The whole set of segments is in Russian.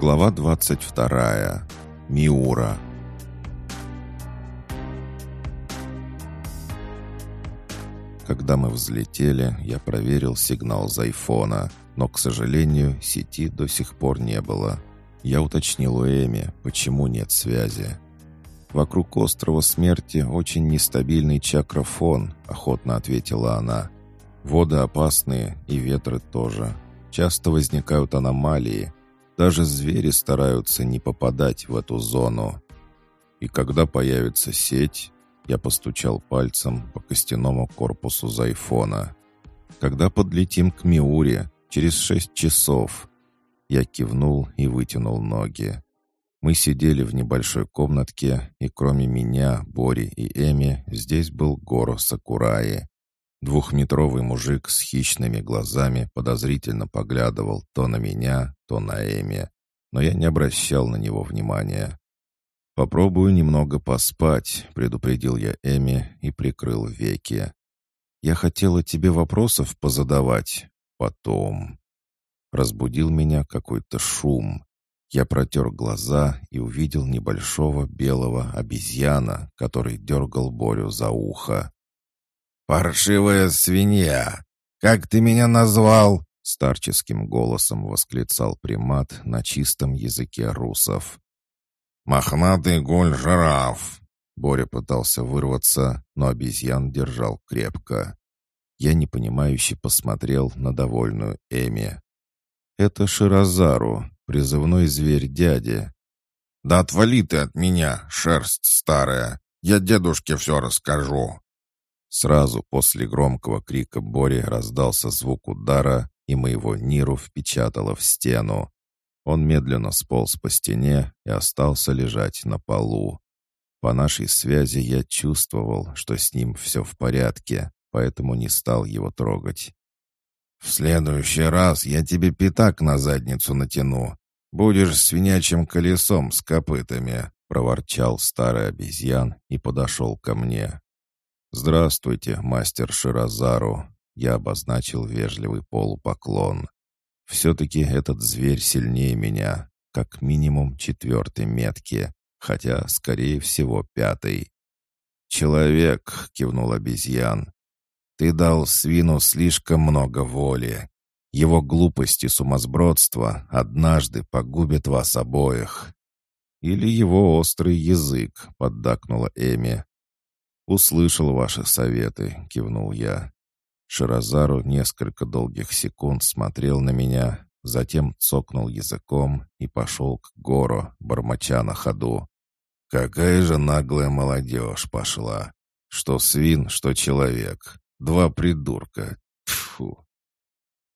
Глава 22. Миура. Когда мы взлетели, я проверил сигнал с айфона, но, к сожалению, сети до сих пор не было. Я уточнил у Эми, почему нет связи. «Вокруг острова смерти очень нестабильный чакрофон», — охотно ответила она. «Воды опасные, и ветры тоже. Часто возникают аномалии. Даже звери стараются не попадать в эту зону. И когда появится сеть, я постучал пальцем по костяному корпусу зайфона. Когда подлетим к Миуре, через шесть часов. Я кивнул и вытянул ноги. Мы сидели в небольшой комнатке, и кроме меня, Бори и Эми, здесь был Горо Сакураи. Двухметровый мужик с хищными глазами подозрительно поглядывал то на меня, то на Эми, но я не обращал на него внимания. «Попробую немного поспать», — предупредил я Эми и прикрыл веки. «Я хотела тебе вопросов позадавать. Потом». Разбудил меня какой-то шум. Я протер глаза и увидел небольшого белого обезьяна, который дергал Борю за ухо. «Паршивая свинья! Как ты меня назвал?» Старческим голосом восклицал примат на чистом языке русов. «Мохнатый гуль-жираф!» Боря пытался вырваться, но обезьян держал крепко. Я непонимающе посмотрел на довольную Эми. «Это Ширазару, призывной зверь дяди». «Да отвали ты от меня, шерсть старая! Я дедушке все расскажу!» Сразу после громкого крика Бори раздался звук удара, и моего Ниру впечатало в стену. Он медленно сполз по стене и остался лежать на полу. По нашей связи я чувствовал, что с ним все в порядке, поэтому не стал его трогать. «В следующий раз я тебе пятак на задницу натяну. Будешь свинячим колесом с копытами», — проворчал старый обезьян и подошел ко мне. «Здравствуйте, мастер Ширазару», — я обозначил вежливый полупоклон. «Все-таки этот зверь сильнее меня, как минимум четвертой метки, хотя, скорее всего, пятой». «Человек», — кивнул обезьян, ты дал свину слишком много воли. Его глупость и сумасбродство однажды погубят вас обоих. Или его острый язык, поддакнула Эми. «Услышал ваши советы», — кивнул я. Ширазару несколько долгих секунд смотрел на меня, затем цокнул языком и пошел к гору, бормоча на ходу. «Какая же наглая молодежь пошла! Что свин, что человек! Два придурка. Тьфу.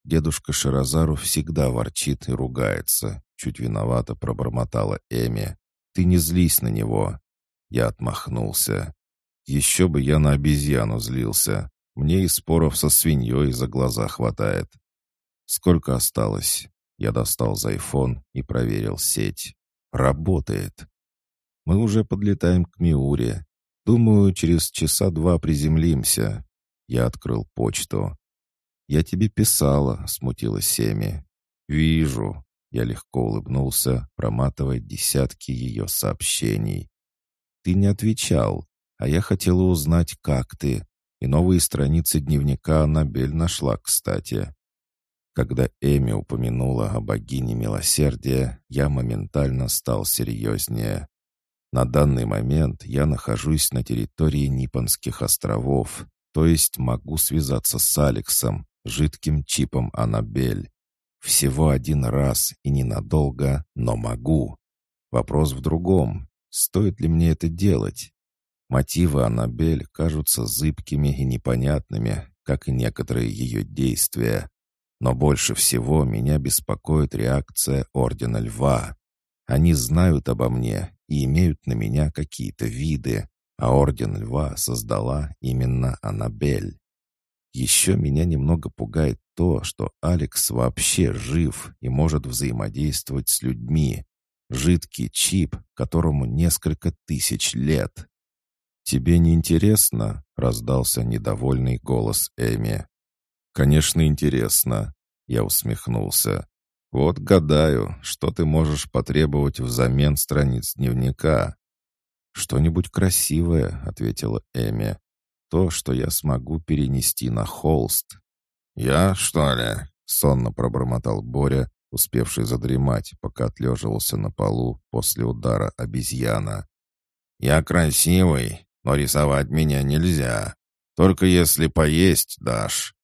Дедушка Ширазару всегда ворчит и ругается. Чуть виновато пробормотала Эми. Ты не злись на него. Я отмахнулся. Еще бы я на обезьяну злился. Мне и споров со свиньей за глаза хватает. Сколько осталось? Я достал за айфон и проверил сеть. Работает. Мы уже подлетаем к Миуре. Думаю, через часа два приземлимся. Я открыл почту. «Я тебе писала», — смутилась Семи. «Вижу». Я легко улыбнулся, проматывая десятки ее сообщений. «Ты не отвечал, а я хотела узнать, как ты. И новые страницы дневника Аннабель нашла, кстати». Когда Эми упомянула о богине милосердия, я моментально стал серьезнее. На данный момент я нахожусь на территории Нипонских островов, то есть могу связаться с Алексом, жидким чипом Аннабель. Всего один раз и ненадолго, но могу. Вопрос в другом. Стоит ли мне это делать? Мотивы Аннабель кажутся зыбкими и непонятными, как и некоторые ее действия. Но больше всего меня беспокоит реакция Ордена Льва. Они знают обо мне и имеют на меня какие-то виды, а Орден Льва создала именно Аннабель. Еще меня немного пугает то, что Алекс вообще жив и может взаимодействовать с людьми. Жидкий чип, которому несколько тысяч лет. «Тебе не интересно?» — раздался недовольный голос Эми. «Конечно, интересно», — я усмехнулся. Вот гадаю, что ты можешь потребовать взамен страниц дневника. «Что-нибудь красивое», — ответила Эми. «То, что я смогу перенести на холст». «Я, что ли?» — сонно пробормотал Боря, успевший задремать, пока отлеживался на полу после удара обезьяна. «Я красивый, но рисовать меня нельзя. Только если поесть дашь».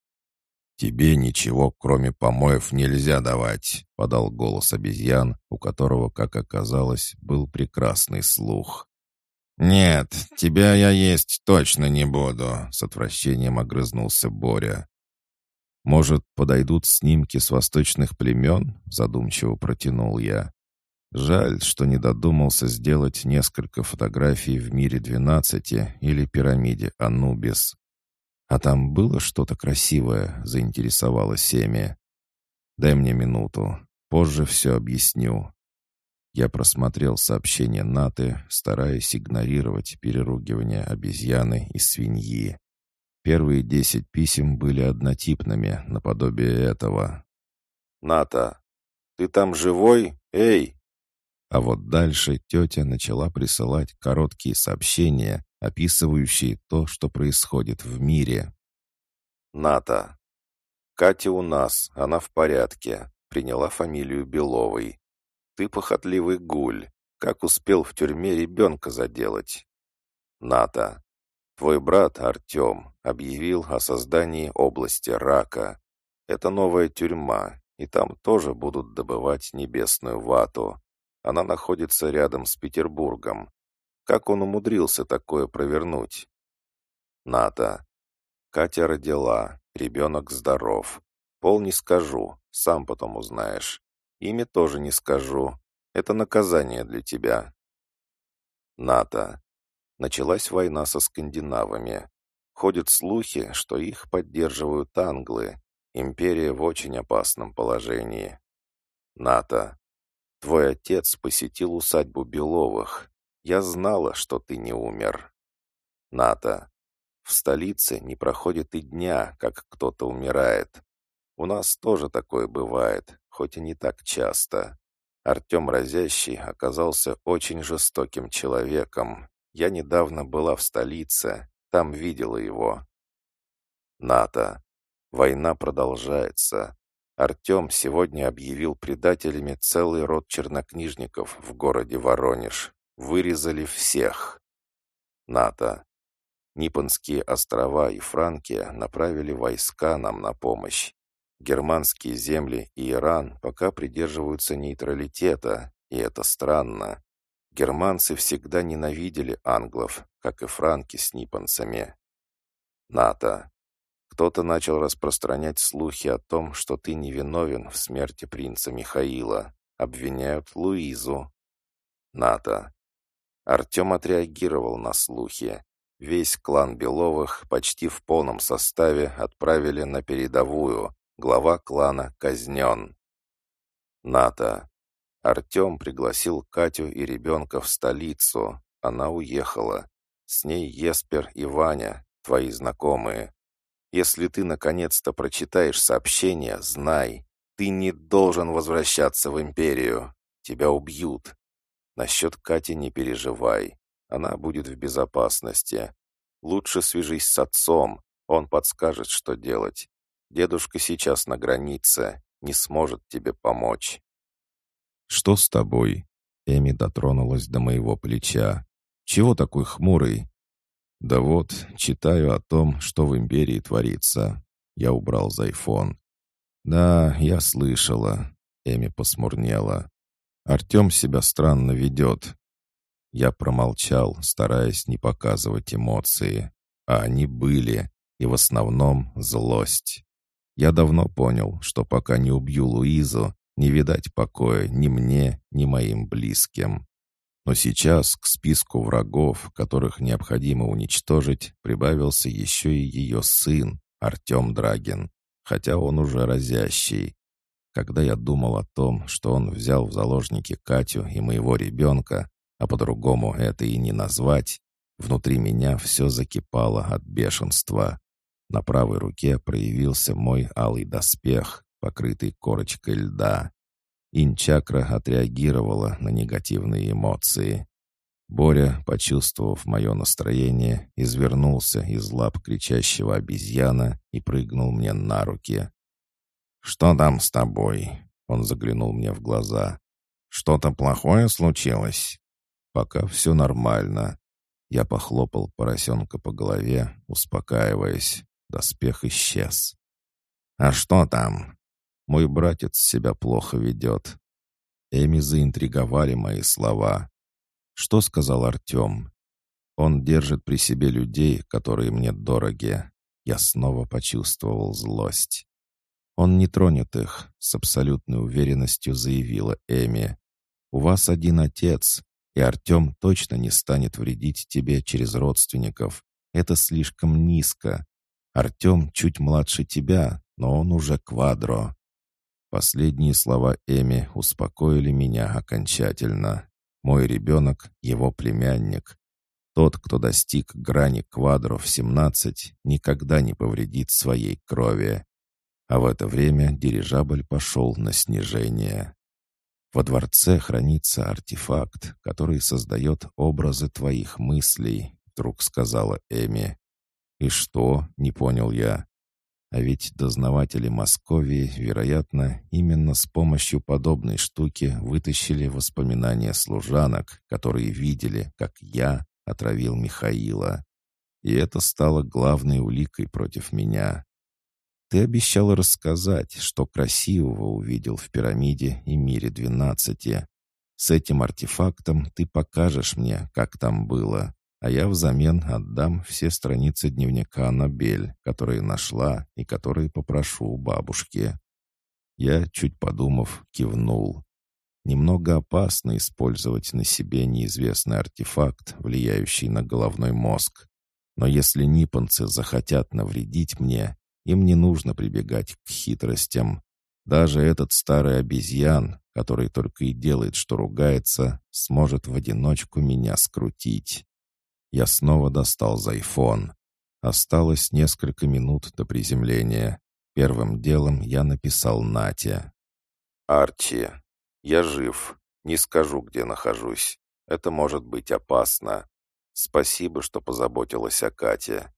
«Тебе ничего, кроме помоев, нельзя давать», — подал голос обезьян, у которого, как оказалось, был прекрасный слух. «Нет, тебя я есть точно не буду», — с отвращением огрызнулся Боря. «Может, подойдут снимки с восточных племен?» — задумчиво протянул я. Жаль, что не додумался сделать несколько фотографий в мире двенадцати или пирамиде Анубис. «А там было что-то красивое?» — заинтересовалась Семи. «Дай мне минуту. Позже все объясню». Я просмотрел сообщение Наты, стараясь игнорировать переругивание обезьяны и свиньи. Первые десять писем были однотипными, наподобие этого. «Ната, ты там живой? Эй!» А вот дальше тетя начала присылать короткие сообщения, описывающие то, что происходит в мире. «Ната. Катя у нас, она в порядке. Приняла фамилию Беловой. Ты похотливый гуль. Как успел в тюрьме ребенка заделать?» «Ната. Твой брат Артем объявил о создании области рака. Это новая тюрьма, и там тоже будут добывать небесную вату. Она находится рядом с Петербургом. Как он умудрился такое провернуть? Ната. Катя родила, ребенок здоров. Пол не скажу, сам потом узнаешь. Имя тоже не скажу. Это наказание для тебя. Ната. Началась война со скандинавами. Ходят слухи, что их поддерживают англы. Империя в очень опасном положении. Ната. Твой отец посетил усадьбу Беловых. Я знала, что ты не умер. Ната. В столице не проходит и дня, как кто-то умирает. У нас тоже такое бывает, хоть и не так часто. Артем Разящий оказался очень жестоким человеком. Я недавно была в столице, там видела его. Ната. Война продолжается. Артем сегодня объявил предателями целый род чернокнижников в городе Воронеж. Вырезали всех. НАТО. Нипонские острова и Франкия направили войска нам на помощь. Германские земли и Иран пока придерживаются нейтралитета, и это странно. Германцы всегда ненавидели англов, как и франки с ниппонцами. НАТО. Кто-то начал распространять слухи о том, что ты невиновен в смерти принца Михаила. Обвиняют Луизу. НАТО. Артем отреагировал на слухи. Весь клан Беловых почти в полном составе отправили на передовую. Глава клана казнен. НАТО. Артем пригласил Катю и ребенка в столицу. Она уехала. С ней Еспер и Ваня, твои знакомые. Если ты наконец-то прочитаешь сообщение, знай, ты не должен возвращаться в империю. Тебя убьют. Насчет Кати не переживай. Она будет в безопасности. Лучше свяжись с отцом. Он подскажет, что делать. Дедушка сейчас на границе. Не сможет тебе помочь. «Что с тобой?» Эми дотронулась до моего плеча. «Чего такой хмурый?» «Да вот, читаю о том, что в империи творится». Я убрал за айфон. «Да, я слышала». Эми посмурнела. «Артем себя странно ведет». Я промолчал, стараясь не показывать эмоции. А они были, и в основном злость. Я давно понял, что пока не убью Луизу, не видать покоя ни мне, ни моим близким. Но сейчас к списку врагов, которых необходимо уничтожить, прибавился еще и ее сын, Артем Драгин, хотя он уже разящий. Когда я думал о том, что он взял в заложники Катю и моего ребенка, а по-другому это и не назвать, внутри меня все закипало от бешенства. На правой руке проявился мой алый доспех, покрытый корочкой льда. Инчакра отреагировала на негативные эмоции. Боря, почувствовав мое настроение, извернулся из лап кричащего обезьяна и прыгнул мне на руки. «Что там с тобой?» Он заглянул мне в глаза. «Что-то плохое случилось?» «Пока все нормально». Я похлопал поросенка по голове, успокаиваясь. Доспех исчез. «А что там?» «Мой братец себя плохо ведет». Эми заинтриговали мои слова. «Что сказал Артем?» «Он держит при себе людей, которые мне дороги». Я снова почувствовал злость. «Он не тронет их», — с абсолютной уверенностью заявила Эми. «У вас один отец, и Артем точно не станет вредить тебе через родственников. Это слишком низко. Артем чуть младше тебя, но он уже квадро». Последние слова Эми успокоили меня окончательно. Мой ребенок — его племянник. Тот, кто достиг грани квадро в 17, никогда не повредит своей крови. А в это время дирижабль пошел на снижение. Во дворце хранится артефакт, который создает образы твоих мыслей, вдруг сказала Эми. И что? Не понял я. А ведь дознаватели Московии, вероятно, именно с помощью подобной штуки вытащили воспоминания служанок, которые видели, как я отравил Михаила. И это стало главной уликой против меня. Ты обещал рассказать, что красивого увидел в пирамиде и мире двенадцати. С этим артефактом ты покажешь мне, как там было, а я взамен отдам все страницы дневника Нобель, которые нашла и которые попрошу у бабушки». Я, чуть подумав, кивнул. Немного опасно использовать на себе неизвестный артефакт, влияющий на головной мозг. Но если ниппонцы захотят навредить мне, им не нужно прибегать к хитростям. Даже этот старый обезьян, который только и делает, что ругается, сможет в одиночку меня скрутить. Я снова достал зайфон. Осталось несколько минут до приземления. Первым делом я написал Нате. «Арчи, я жив. Не скажу, где нахожусь. Это может быть опасно. Спасибо, что позаботилась о Кате.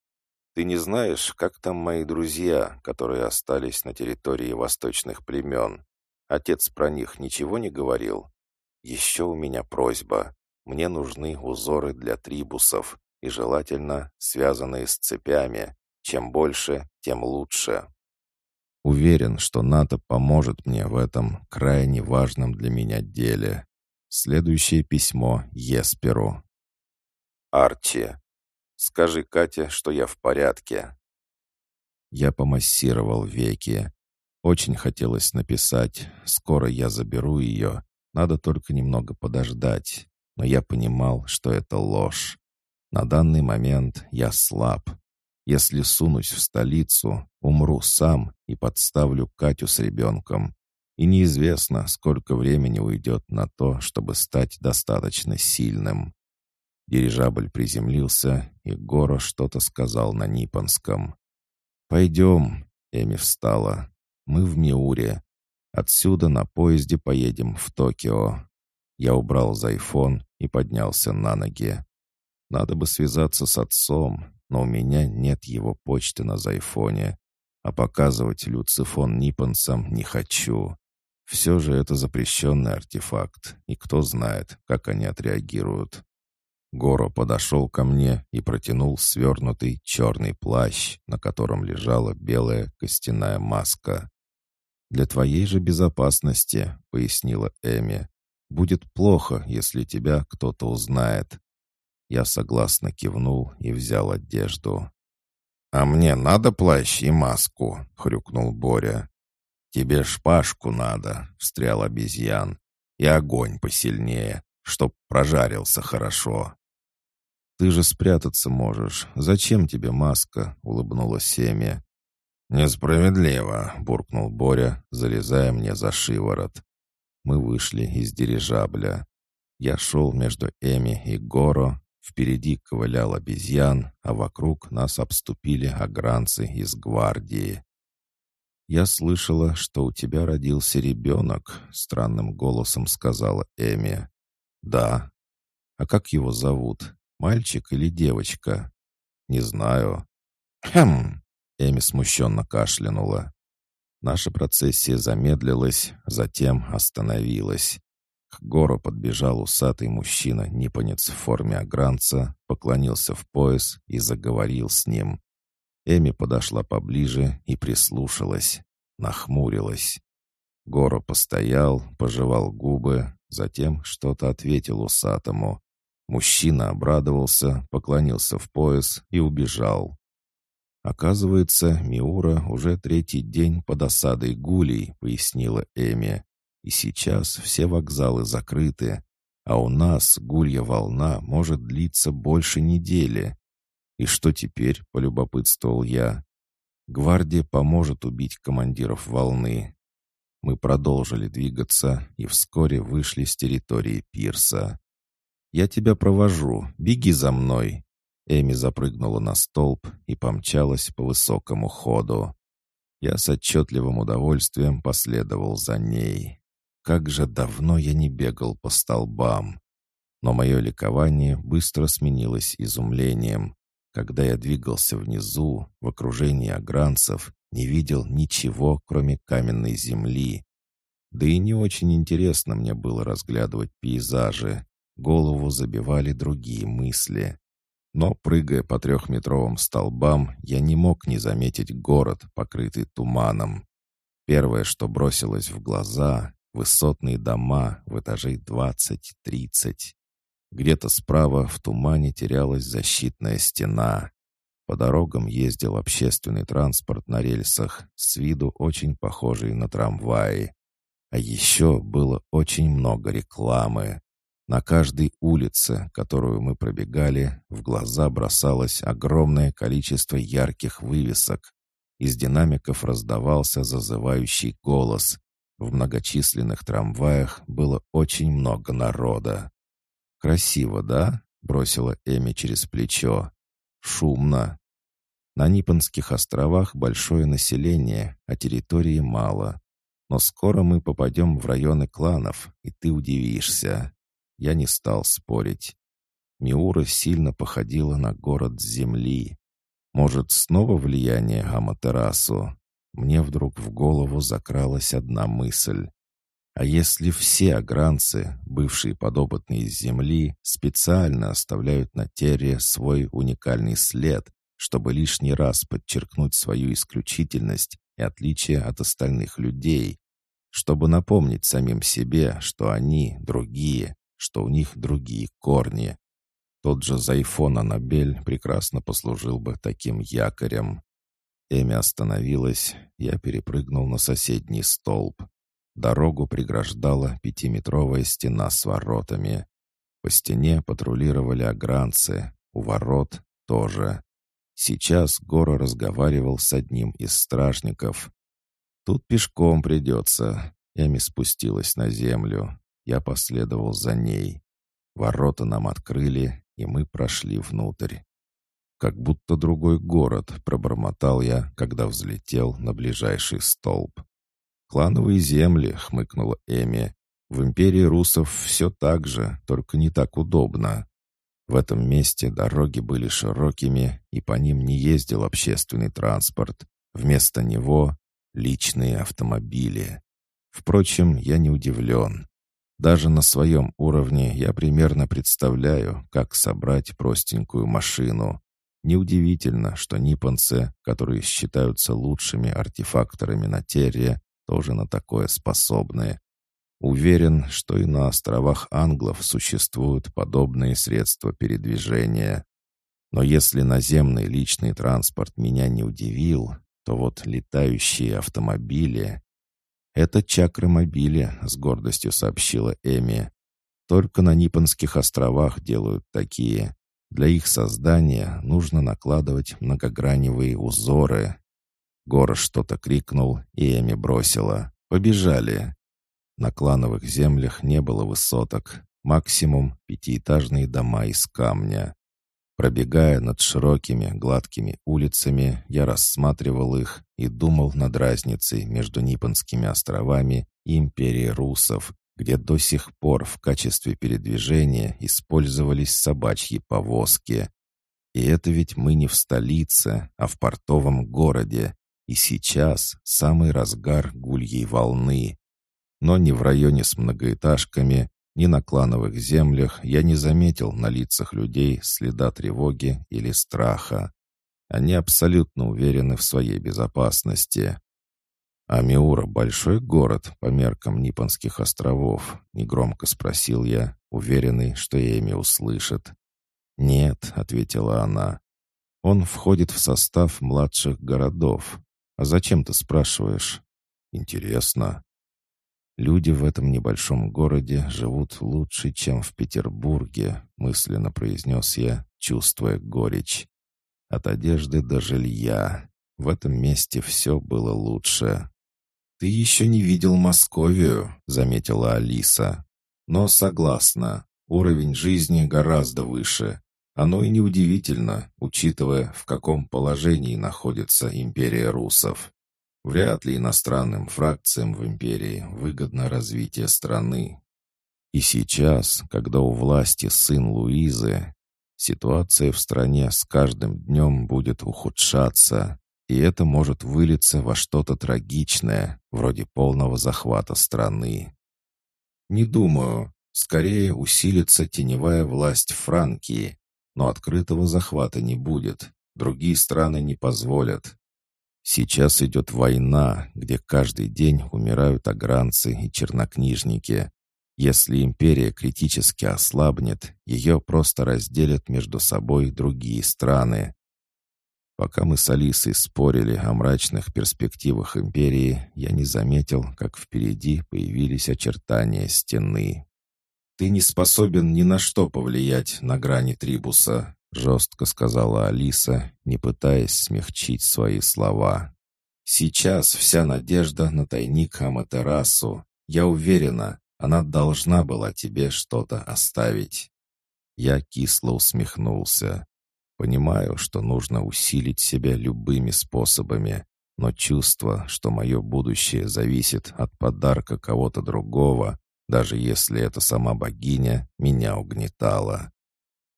Ты не знаешь, как там мои друзья, которые остались на территории восточных племен? Отец про них ничего не говорил? Еще у меня просьба. Мне нужны узоры для трибусов, и желательно связанные с цепями. Чем больше, тем лучше. Уверен, что НАТО поможет мне в этом крайне важном для меня деле. Следующее письмо Есперу. Арчи, Скажи Кате, что я в порядке». Я помассировал веки. Очень хотелось написать «Скоро я заберу ее, надо только немного подождать». Но я понимал, что это ложь. На данный момент я слаб. Если сунусь в столицу, умру сам и подставлю Катю с ребенком. И неизвестно, сколько времени уйдет на то, чтобы стать достаточно сильным. Дирижабль приземлился, и Гора что-то сказал на Нипонском. «Пойдем», — Эми встала. «Мы в Миуре. Отсюда на поезде поедем в Токио». Я убрал зайфон и поднялся на ноги. Надо бы связаться с отцом, но у меня нет его почты на зайфоне. А показывать люцифон ниппонцам не хочу. Все же это запрещенный артефакт, и кто знает, как они отреагируют. Горо подошел ко мне и протянул свернутый черный плащ, на котором лежала белая костяная маска. «Для твоей же безопасности», — пояснила Эми, — «будет плохо, если тебя кто-то узнает». Я согласно кивнул и взял одежду. «А мне надо плащ и маску», — хрюкнул Боря. «Тебе шпажку надо», — встрял обезьян. «И огонь посильнее, чтоб прожарился хорошо». «Ты же спрятаться можешь. Зачем тебе маска?» — улыбнулась Семя. «Несправедливо», — буркнул Боря, залезая мне за шиворот. Мы вышли из дирижабля. Я шел между Эми и Горо, впереди ковылял обезьян, а вокруг нас обступили огранцы из гвардии. «Я слышала, что у тебя родился ребенок», — странным голосом сказала Эми. «Да». «А как его зовут? Мальчик или девочка?» «Не знаю». «Хм!» — Эми смущенно кашлянула. Наша процессия замедлилась, затем остановилась. К гору подбежал усатый мужчина-непонец в форме огранца, поклонился в пояс и заговорил с ним. Эми подошла поближе и прислушалась, нахмурилась. Горо постоял, пожевал губы, затем что-то ответил усатому. Мужчина обрадовался, поклонился в пояс и убежал. «Оказывается, Миура уже третий день под осадой гулей», — пояснила Эми. «И сейчас все вокзалы закрыты, а у нас гулья волна может длиться больше недели. «И что теперь?» — полюбопытствовал я. «Гвардия поможет убить командиров волны». Мы продолжили двигаться и вскоре вышли с территории пирса. «Я тебя провожу. Беги за мной!» Эми запрыгнула на столб и помчалась по высокому ходу. Я с отчетливым удовольствием последовал за ней. Как же давно я не бегал по столбам. Но мое ликование быстро сменилось изумлением. Когда я двигался внизу, в окружении огранцев, не видел ничего, кроме каменной земли. Да и не очень интересно мне было разглядывать пейзажи. Голову забивали другие мысли. Но, прыгая по трехметровым столбам, я не мог не заметить город, покрытый туманом. Первое, что бросилось в глаза — высотные дома в этажей двадцать-тридцать. Где-то справа в тумане терялась защитная стена. По дорогам ездил общественный транспорт на рельсах, с виду очень похожий на трамваи. А еще было очень много рекламы. На каждой улице, которую мы пробегали, в глаза бросалось огромное количество ярких вывесок. Из динамиков раздавался зазывающий голос. В многочисленных трамваях было очень много народа. «Красиво, да?» — бросила Эми через плечо. «Шумно. На Нипонских островах большое население, а территории мало. Но скоро мы попадем в районы кланов, и ты удивишься». Я не стал спорить. Миура сильно походила на город земли. Может, снова влияние Аматерасу? Мне вдруг в голову закралась одна мысль. А если все агранцы, бывшие подопытные с Земли, специально оставляют на Терре свой уникальный след, чтобы лишний раз подчеркнуть свою исключительность и отличие от остальных людей, чтобы напомнить самим себе, что они другие, что у них другие корни. Тот же Зайфон Анабель прекрасно послужил бы таким якорем. Эми остановилась, я перепрыгнул на соседний столб. Дорогу преграждала пятиметровая стена с воротами. По стене патрулировали огранцы, у ворот тоже. Сейчас Гора разговаривал с одним из стражников. «Тут пешком придется». Эми спустилась на землю. Я последовал за ней. Ворота нам открыли, и мы прошли внутрь. «Как будто другой город», — пробормотал я, когда взлетел на ближайший столб. «Клановые земли», — хмыкнула Эми. «В империи русов все так же, только не так удобно». В этом месте дороги были широкими, и по ним не ездил общественный транспорт. Вместо него — личные автомобили. Впрочем, я не удивлен. Даже на своем уровне я примерно представляю, как собрать простенькую машину. Неудивительно, что ниппонцы, которые считаются лучшими артефакторами на Терре, тоже на такое способны. Уверен, что и на островах англов существуют подобные средства передвижения. Но если наземный личный транспорт меня не удивил, то вот летающие автомобили... «Это чакромобили», — с гордостью сообщила Эми. «Только на Нипонских островах делают такие. Для их создания нужно накладывать многограневые узоры, Гора что-то крикнул, и Эми бросила. «Побежали!» На клановых землях не было высоток, максимум пятиэтажные дома из камня. Пробегая над широкими, гладкими улицами, я рассматривал их и думал над разницей между Нипонскими островами и империей русов, где до сих пор в качестве передвижения использовались собачьи повозки. И это ведь мы не в столице, а в портовом городе, и сейчас самый разгар гульей волны. Но ни в районе с многоэтажками, ни на клановых землях я не заметил на лицах людей следа тревоги или страха. Они абсолютно уверены в своей безопасности. «А Миура — большой город по меркам Нипонских островов?» — негромко спросил я, уверенный, что Эми услышит. «Нет», — ответила она. «Он входит в состав младших городов. А зачем ты спрашиваешь?» «Интересно». «Люди в этом небольшом городе живут лучше, чем в Петербурге», — мысленно произнес я, чувствуя горечь. «От одежды до жилья. В этом месте все было лучше». «Ты еще не видел Московию», — заметила Алиса. «Но согласна, уровень жизни гораздо выше. Оно и неудивительно, учитывая, в каком положении находится империя русов. Вряд ли иностранным фракциям в империи выгодно развитие страны. И сейчас, когда у власти сын Луизы, ситуация в стране с каждым днем будет ухудшаться, и это может вылиться во что-то трагичное, вроде полного захвата страны. Не думаю. Скорее усилится теневая власть Франкии, но открытого захвата не будет. Другие страны не позволят. Сейчас идет война, где каждый день умирают агранцы и чернокнижники. Если империя критически ослабнет, ее просто разделят между собой другие страны. Пока мы с Алисой спорили о мрачных перспективах империи, я не заметил, как впереди появились очертания стены. «Ты не способен ни на что повлиять на грани Трибуса», — жестко сказала Алиса, не пытаясь смягчить свои слова. «Сейчас вся надежда на тайник Аматерасу. Я уверена, она должна была тебе что-то оставить». Я кисло усмехнулся. Понимаю, что нужно усилить себя любыми способами, но чувство, что мое будущее зависит от подарка кого-то другого, даже если это сама богиня, меня угнетало.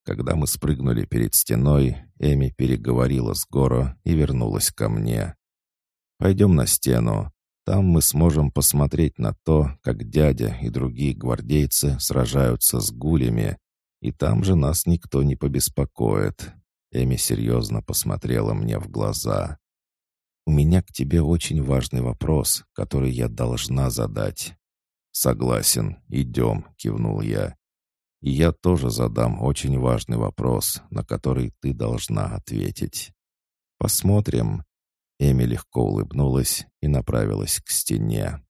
Когда мы спрыгнули перед стеной, Эми переговорила с Горо и вернулась ко мне. «Пойдем на стену. Там мы сможем посмотреть на то, как дядя и другие гвардейцы сражаются с гулями, и там же нас никто не побеспокоит. Эми серьезно посмотрела мне в глаза. «У меня к тебе очень важный вопрос, который я должна задать». «Согласен, идем», — кивнул я. «И я тоже задам очень важный вопрос, на который ты должна ответить». «Посмотрим». Эми легко улыбнулась и направилась к стене.